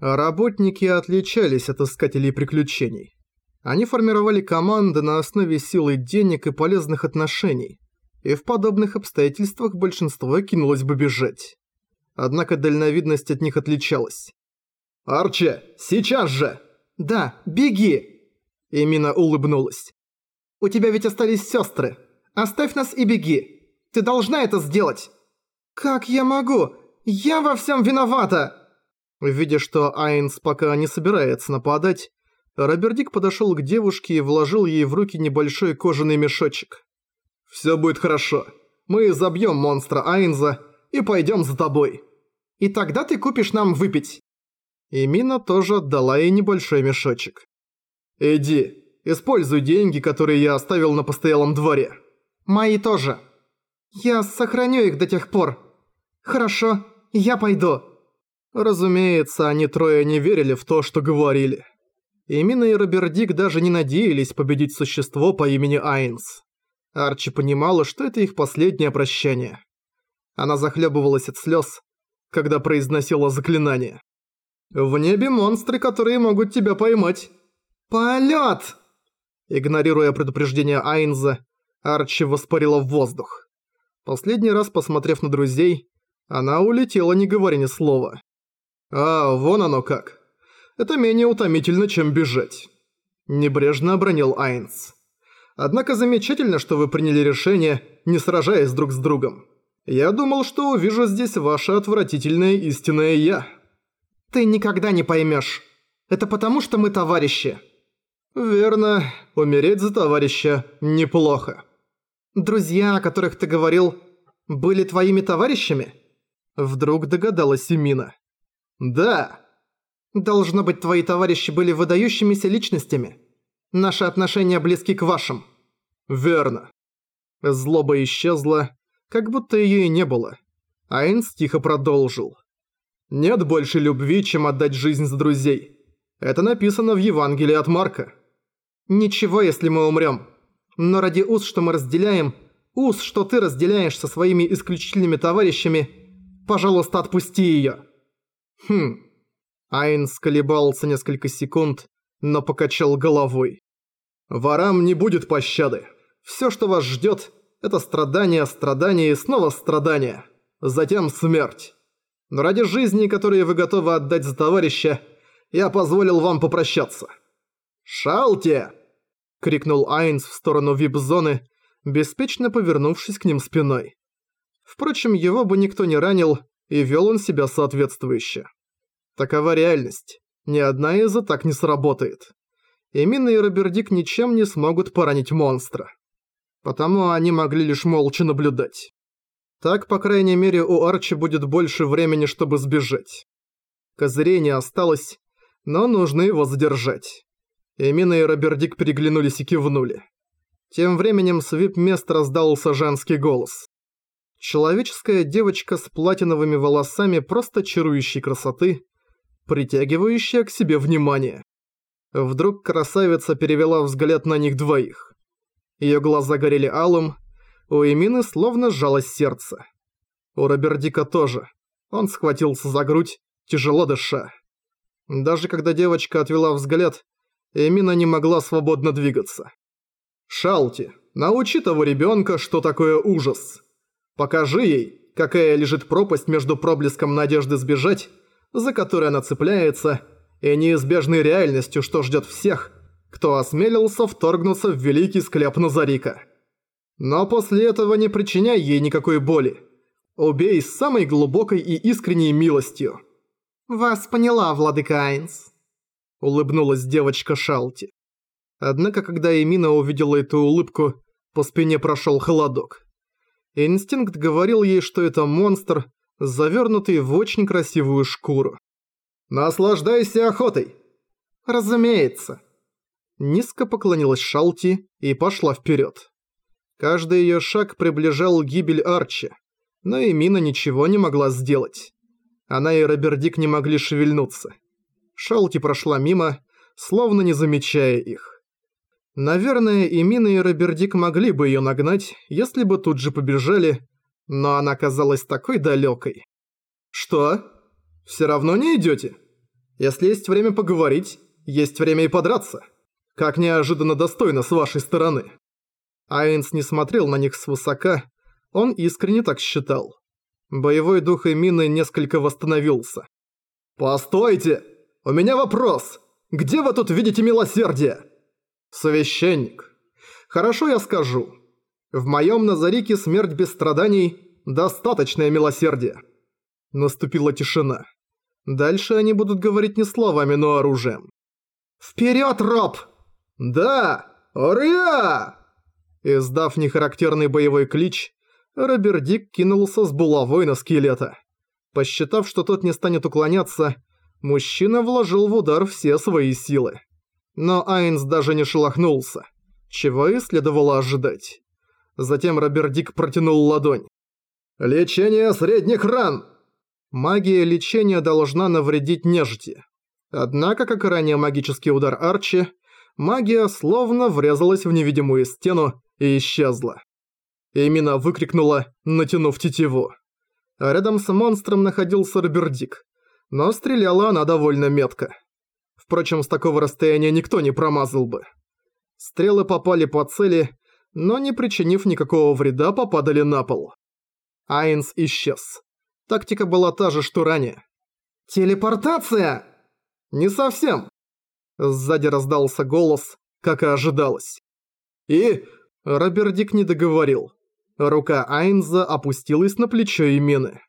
Работники отличались от искателей приключений. Они формировали команды на основе силы денег и полезных отношений, и в подобных обстоятельствах большинство кинулось бы бежать. Однако дальновидность от них отличалась. «Арчи, сейчас же!» «Да, беги!» Эмина улыбнулась. «У тебя ведь остались сестры. Оставь нас и беги. Ты должна это сделать!» «Как я могу? Я во всем виновата!» Видя, что Айнс пока не собирается нападать, Робердик подошел к девушке и вложил ей в руки небольшой кожаный мешочек. «Все будет хорошо. Мы забьем монстра Айнза и пойдем за тобой. И тогда ты купишь нам выпить». И Мина тоже отдала ей небольшой мешочек. «Иди, используй деньги, которые я оставил на постоялом дворе». «Мои тоже. Я сохраню их до тех пор. Хорошо, я пойду». Разумеется, они трое не верили в то, что говорили. И Мина и Робердик даже не надеялись победить существо по имени Айнс. Арчи понимала, что это их последнее прощание. Она захлебывалась от слез, когда произносила заклинание. «В небе монстры, которые могут тебя поймать». «Полёт!» Игнорируя предупреждение Айнза, Арчи воспарила в воздух. Последний раз посмотрев на друзей, она улетела, не говоря ни слова. «А, вон оно как. Это менее утомительно, чем бежать», – небрежно обронил Айнс. «Однако замечательно, что вы приняли решение, не сражаясь друг с другом. Я думал, что увижу здесь ваше отвратительное истинное «я». «Ты никогда не поймешь. Это потому, что мы товарищи». «Верно. Умереть за товарища неплохо». «Друзья, о которых ты говорил, были твоими товарищами?» Вдруг догадалась Семина. «Да». «Должно быть, твои товарищи были выдающимися личностями. Наши отношения близки к вашим». «Верно». Злоба исчезла, как будто её и не было. Айнс тихо продолжил. «Нет больше любви, чем отдать жизнь за друзей. Это написано в Евангелии от Марка». «Ничего, если мы умрём. Но ради уз, что мы разделяем, уз, что ты разделяешь со своими исключительными товарищами, пожалуйста, отпусти её». «Хм». Айнс колебался несколько секунд, но покачал головой. «Ворам не будет пощады. Всё, что вас ждёт, это страдания, страдания и снова страдания. Затем смерть. Но ради жизни, которые вы готовы отдать за товарища, я позволил вам попрощаться. «Шалте!» — крикнул Айнс в сторону вип-зоны, беспечно повернувшись к ним спиной. Впрочем, его бы никто не ранил, и вел он себя соответствующе. Такова реальность. Ни одна из атак не сработает. И Мина и Робердик ничем не смогут поранить монстра. Потому они могли лишь молча наблюдать. Так, по крайней мере, у Арчи будет больше времени, чтобы сбежать. Козырей не осталось, но нужно его задержать. Эмина и Робердик переглянулись и кивнули. Тем временем с вип-мест раздался женский голос. Человеческая девочка с платиновыми волосами просто чарующей красоты, притягивающая к себе внимание. Вдруг красавица перевела взгляд на них двоих. Её глаза горели алым, у Эмины словно сжалось сердце. У Робердика тоже. Он схватился за грудь, тяжело дыша. Даже когда девочка отвела взгляд, Эмина не могла свободно двигаться. «Шалти, научи того ребёнка, что такое ужас. Покажи ей, какая лежит пропасть между проблеском надежды сбежать, за которой она цепляется, и неизбежной реальностью, что ждёт всех, кто осмелился вторгнуться в великий склеп Назарика. Но после этого не причиняй ей никакой боли. Убей с самой глубокой и искренней милостью. «Вас поняла, владыка Айнс», — улыбнулась девочка Шалти. Однако, когда Эмина увидела эту улыбку, по спине прошел холодок. Инстинкт говорил ей, что это монстр, завернутый в очень красивую шкуру. «Наслаждайся охотой!» «Разумеется!» Низко поклонилась Шалти и пошла вперед. Каждый ее шаг приближал гибель Арчи, но и Мина ничего не могла сделать. Она и Робердик не могли шевельнуться. Шалти прошла мимо, словно не замечая их. Наверное, и Мина, и Робердик могли бы ее нагнать, если бы тут же побежали, но она казалась такой далекой. «Что? Все равно не идете? Если есть время поговорить, есть время и подраться. Как неожиданно достойно с вашей стороны». Айнс не смотрел на них свысока, он искренне так считал. Боевой дух Эмины несколько восстановился. «Постойте! У меня вопрос! Где вы тут видите милосердие?» «Священник. Хорошо я скажу. В моем Назарике смерть без страданий – достаточное милосердие». Наступила тишина. Дальше они будут говорить не словами, но оружием. «Вперед, Роб!» «Да! Ура!» Издав нехарактерный боевой клич, Робердик кинулся с булавой на скелета. Посчитав, что тот не станет уклоняться, мужчина вложил в удар все свои силы. Но Айнс даже не шелохнулся, чего и следовало ожидать. Затем Робердик протянул ладонь. «Лечение средних ран!» Магия лечения должна навредить нежити. Однако, как и ранее магический удар Арчи, магия словно врезалась в невидимую стену и исчезла. Именно выкрикнула, натянув тетиву. А рядом с монстром находился Робердик, но стреляла она довольно метко. Впрочем, с такого расстояния никто не промазал бы. Стрелы попали по цели, но не причинив никакого вреда, попадали на пол. Айнс исчез. Тактика была та же, что ранее. «Телепортация!» «Не совсем!» Сзади раздался голос, как и ожидалось. И... Робердик не договорил. Рука Айнза опустилась на плечо Имены.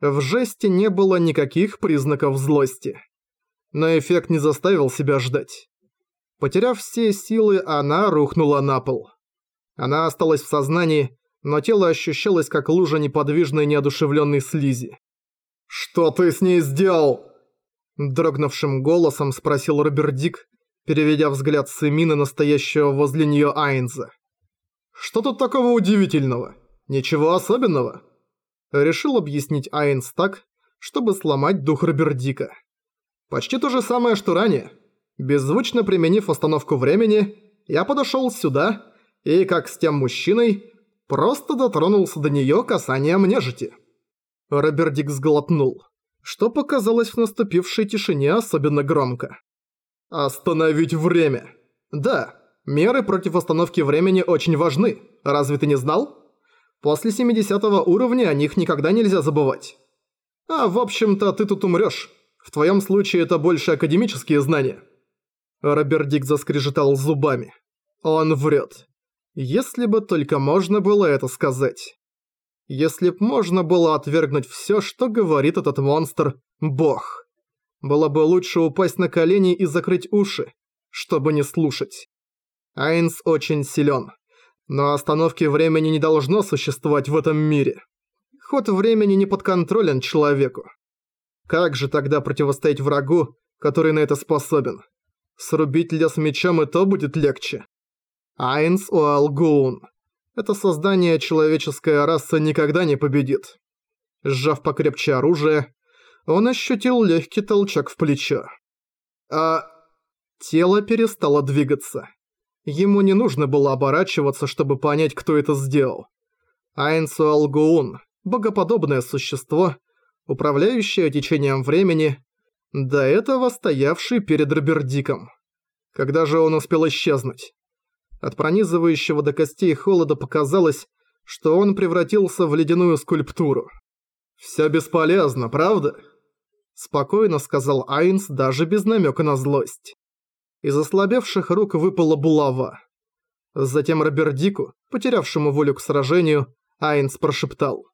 В жесте не было никаких признаков злости. Но эффект не заставил себя ждать. Потеряв все силы, она рухнула на пол. Она осталась в сознании, но тело ощущалось как лужа неподвижной неодушевленной слизи. «Что ты с ней сделал?» Дрогнувшим голосом спросил Робердик, переведя взгляд с Эмины, настоящего возле нее Айнза. Что тут такого удивительного? Ничего особенного. Решил объяснить Айнс так, чтобы сломать дух Робердика. Почти то же самое, что ранее. Беззвучно применив остановку времени, я подошел сюда и, как с тем мужчиной, просто дотронулся до нее касанием нежити. Робердик сглотнул, что показалось в наступившей тишине особенно громко. «Остановить время!» «Да, Меры против остановки времени очень важны. Разве ты не знал? После 70 уровня о них никогда нельзя забывать. А в общем-то ты тут умрёшь. В твоём случае это больше академические знания. Робердик заскрежетал зубами. Он врет. Если бы только можно было это сказать. Если б можно было отвергнуть всё, что говорит этот монстр «Бог». Было бы лучше упасть на колени и закрыть уши, чтобы не слушать. Айнс очень силен. Но остановки времени не должно существовать в этом мире. Ход времени не подконтролен человеку. Как же тогда противостоять врагу, который на это способен? Срубить лес мечом и то будет легче. Айнс Уалгуун. Это создание человеческая раса никогда не победит. Сжав покрепче оружие, он ощутил легкий толчок в плечо. А тело перестало двигаться. Ему не нужно было оборачиваться, чтобы понять, кто это сделал. Айнсу Алгуун – богоподобное существо, управляющее течением времени, до этого стоявший перед Робердиком. Когда же он успел исчезнуть? От пронизывающего до костей холода показалось, что он превратился в ледяную скульптуру. «Всё бесполезно, правда?» Спокойно сказал Айнс даже без намёка на злость. Из ослабевших рук выпала булава. Затем Робердику, потерявшему волю к сражению, Айнс прошептал.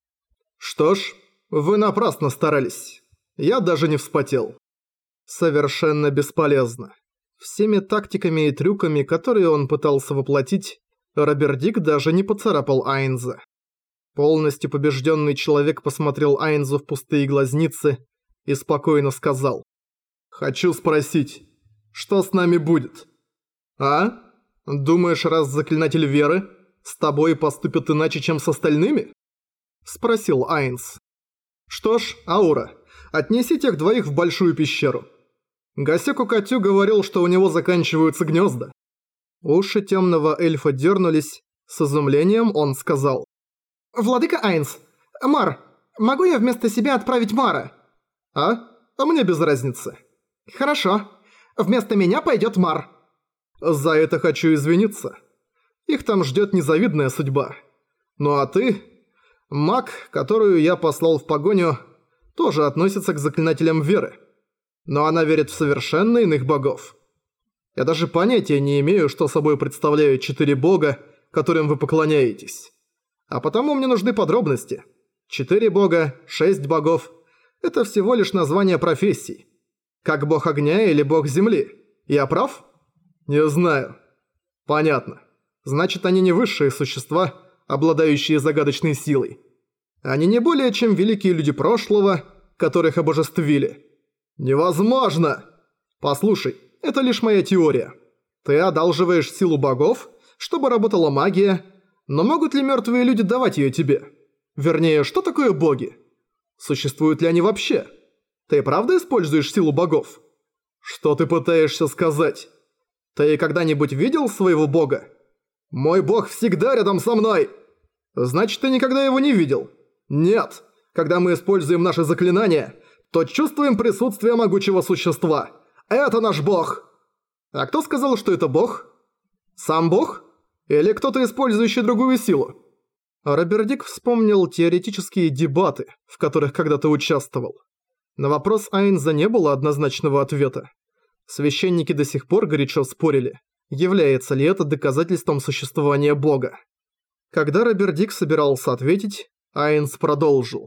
«Что ж, вы напрасно старались. Я даже не вспотел». Совершенно бесполезно. Всеми тактиками и трюками, которые он пытался воплотить, Робердик даже не поцарапал Айнза. Полностью побежденный человек посмотрел Айнзу в пустые глазницы и спокойно сказал. «Хочу спросить, что с нами будет? А? Думаешь, раз заклинатель веры, с тобой поступят иначе, чем с остальными? Спросил Айнс. Что ж, Аура, отнеси тех двоих в большую пещеру. Гасеку Катю говорил, что у него заканчиваются гнезда. Уши темного эльфа дернулись, с изумлением он сказал. «Владыка Айнс, Мар, могу я вместо себя отправить Мара?» «А? А мне без разницы. Хорошо. Вместо меня пойдет Мар. За это хочу извиниться. Их там ждет незавидная судьба. Ну а ты, маг, которую я послал в погоню, тоже относится к заклинателям веры. Но она верит в совершенно иных богов. Я даже понятия не имею, что собой представляют четыре бога, которым вы поклоняетесь. А потому мне нужны подробности. Четыре бога, шесть богов – это всего лишь название профессий. Как бог огня или бог земли. Я прав? Не знаю. Понятно. Значит, они не высшие существа, обладающие загадочной силой. Они не более чем великие люди прошлого, которых обожествили. Невозможно! Послушай, это лишь моя теория. Ты одалживаешь силу богов, чтобы работала магия, но могут ли мертвые люди давать ее тебе? Вернее, что такое боги? Существуют ли они вообще? Ты правда используешь силу богов? Что ты пытаешься сказать? Ты когда-нибудь видел своего бога? Мой бог всегда рядом со мной! Значит, ты никогда его не видел? Нет. Когда мы используем наши заклинания, то чувствуем присутствие могучего существа. Это наш бог! А кто сказал, что это бог? Сам бог? Или кто-то, использующий другую силу? Робердик вспомнил теоретические дебаты, в которых когда-то участвовал. На вопрос Айнза не было однозначного ответа. Священники до сих пор горячо спорили, является ли это доказательством существования Бога. Когда Робердик собирался ответить, Айнс продолжил.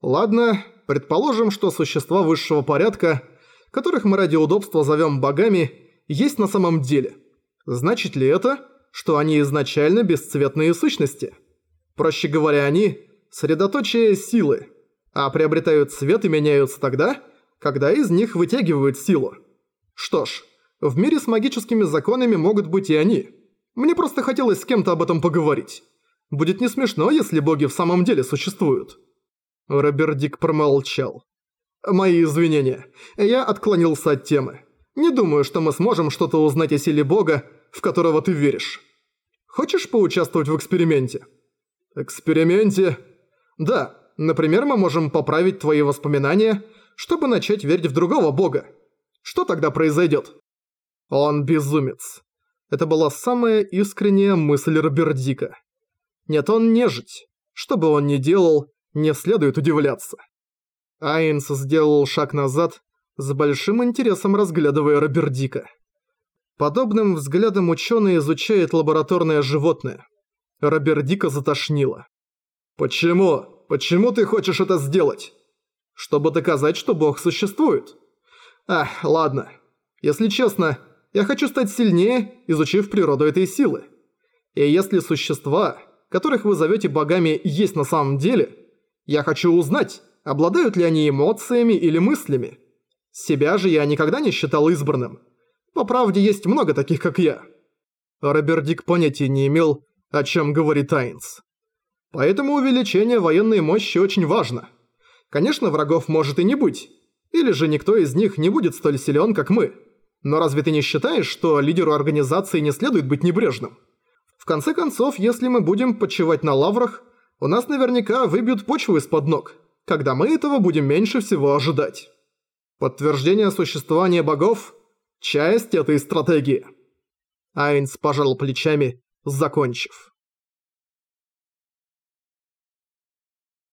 «Ладно, предположим, что существа высшего порядка, которых мы ради удобства зовем богами, есть на самом деле. Значит ли это, что они изначально бесцветные сущности. Проще говоря, они – средоточие силы, а приобретают цвет и меняются тогда, когда из них вытягивают силу. Что ж, в мире с магическими законами могут быть и они. Мне просто хотелось с кем-то об этом поговорить. Будет не смешно, если боги в самом деле существуют. Робердик промолчал. Мои извинения. Я отклонился от темы. Не думаю, что мы сможем что-то узнать о силе бога, в которого ты веришь. Хочешь поучаствовать в эксперименте? Эксперименте? Да, например, мы можем поправить твои воспоминания, чтобы начать верить в другого бога. Что тогда произойдет? Он безумец. Это была самая искренняя мысль Робердика. Нет, он нежить. Что бы он ни делал, не следует удивляться. Айнс сделал шаг назад, с большим интересом разглядывая Робердика. Подобным взглядом ученый изучает лабораторное животное. Робердика затошнило. «Почему? Почему ты хочешь это сделать? Чтобы доказать, что Бог существует? Ах, ладно. Если честно, я хочу стать сильнее, изучив природу этой силы. И если существа, которых вы зовете богами, есть на самом деле, я хочу узнать, обладают ли они эмоциями или мыслями. Себя же я никогда не считал избранным. По правде, есть много таких, как я». Робердик понятия не имел, о чем говорит Айнс. Поэтому увеличение военной мощи очень важно. Конечно, врагов может и не быть. Или же никто из них не будет столь силен, как мы. Но разве ты не считаешь, что лидеру организации не следует быть небрежным? В конце концов, если мы будем почивать на лаврах, у нас наверняка выбьют почву из-под ног, когда мы этого будем меньше всего ожидать. Подтверждение существования богов – часть этой стратегии. Айнс пожал плечами, закончив.